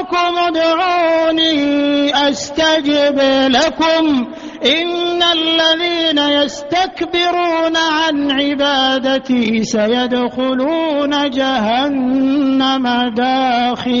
ربكم ادعوني أستجب لكم. إن الذين يستكبرون عن عبادتي سيدخلون جهنم داخرين.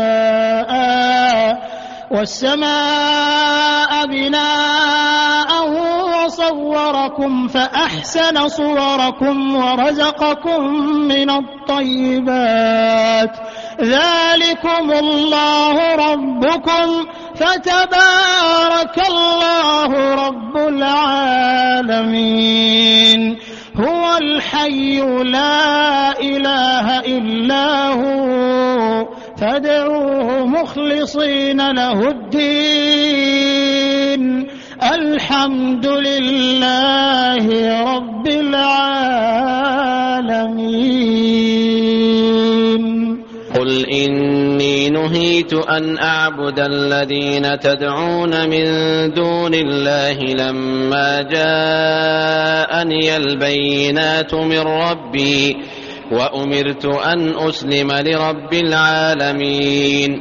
والسماء بناء وصوركم فأحسن صوركم ورزقكم من الطيبات. ذلكم الله ربكم فتبارك الله رب العالمين. هو الحي لا إله إلا هو. فادعوه مخلصين له الدين. الحمد لله رب العالمين. قل إني نهيت أن أعبد الذين تدعون من دون الله لما جاءني البينات من ربي. وأمرت أن أسلم لرب العالمين.